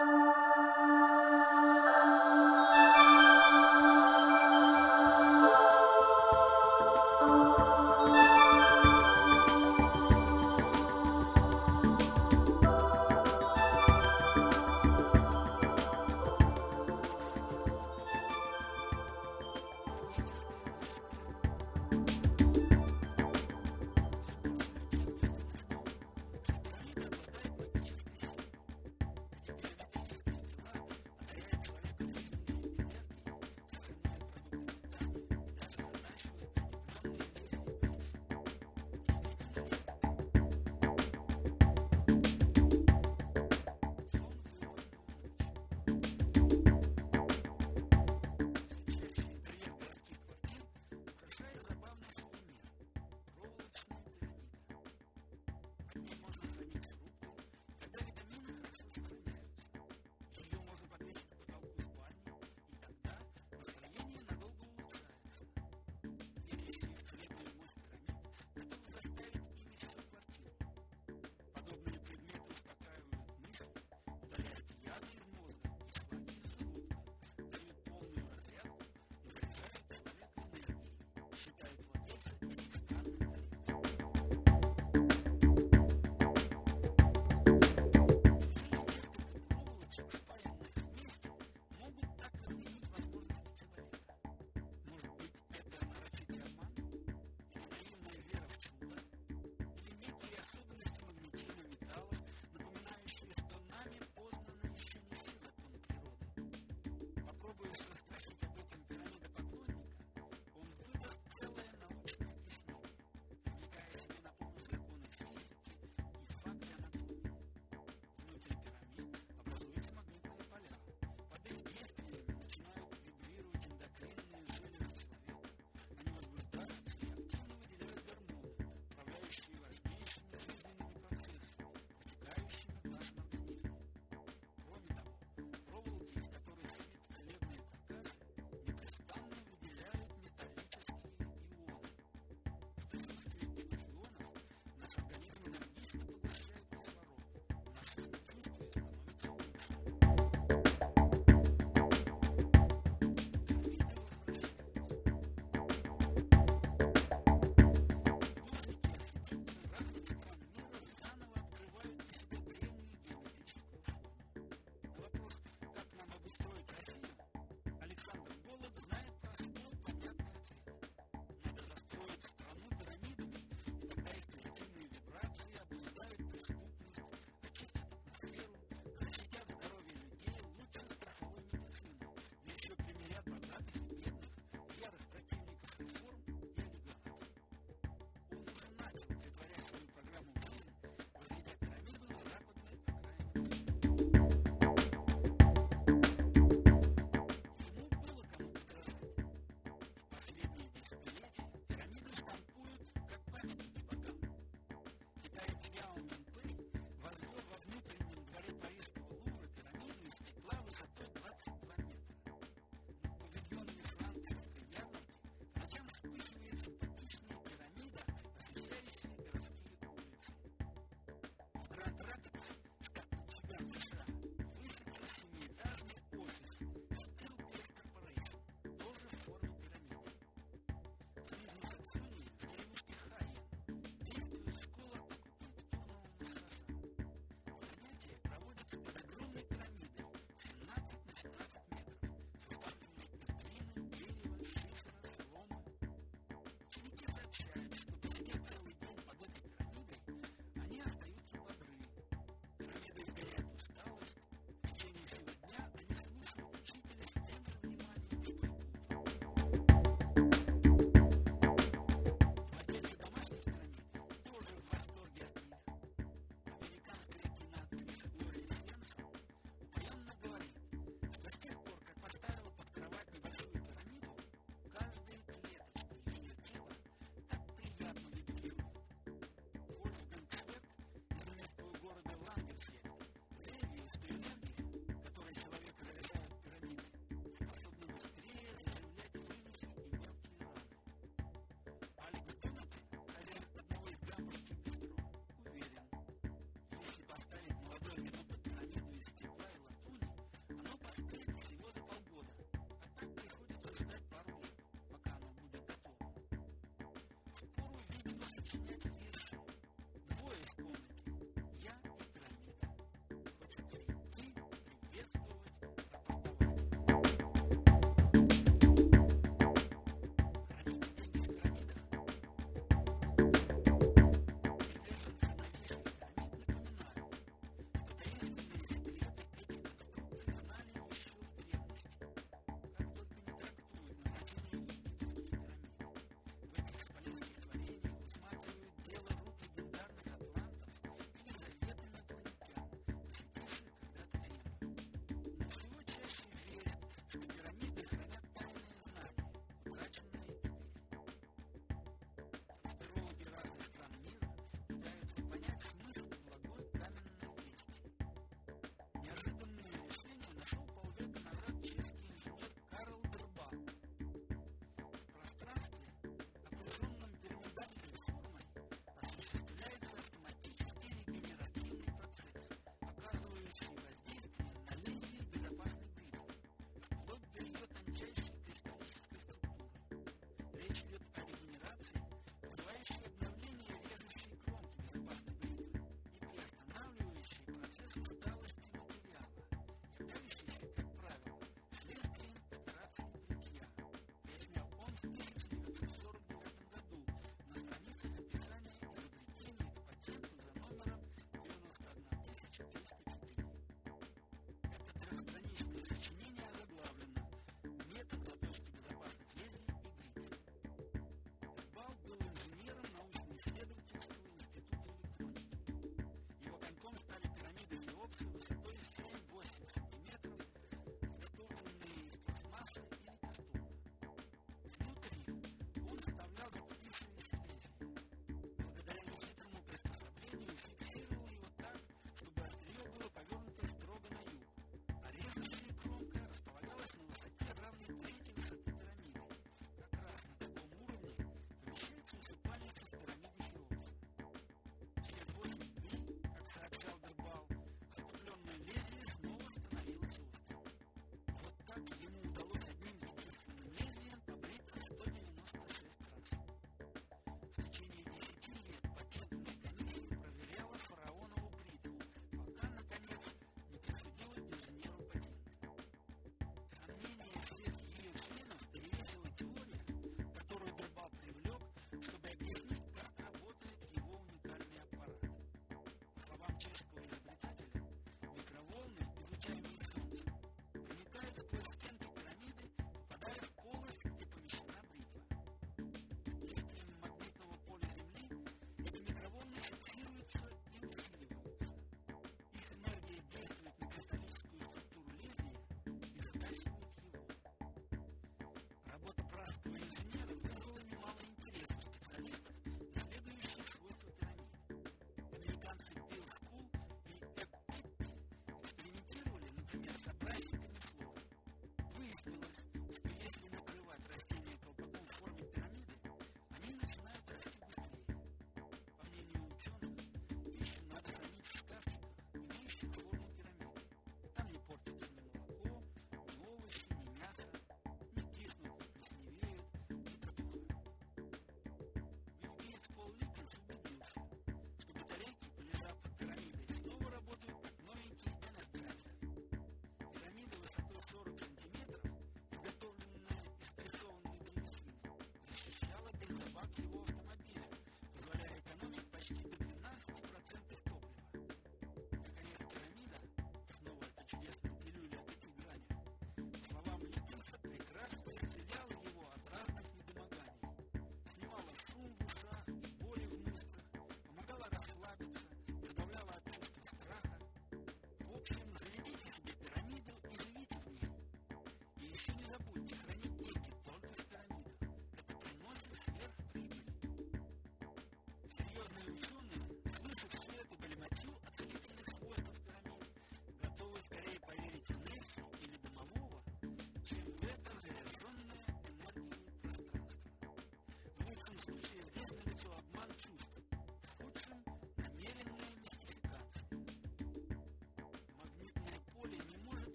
Música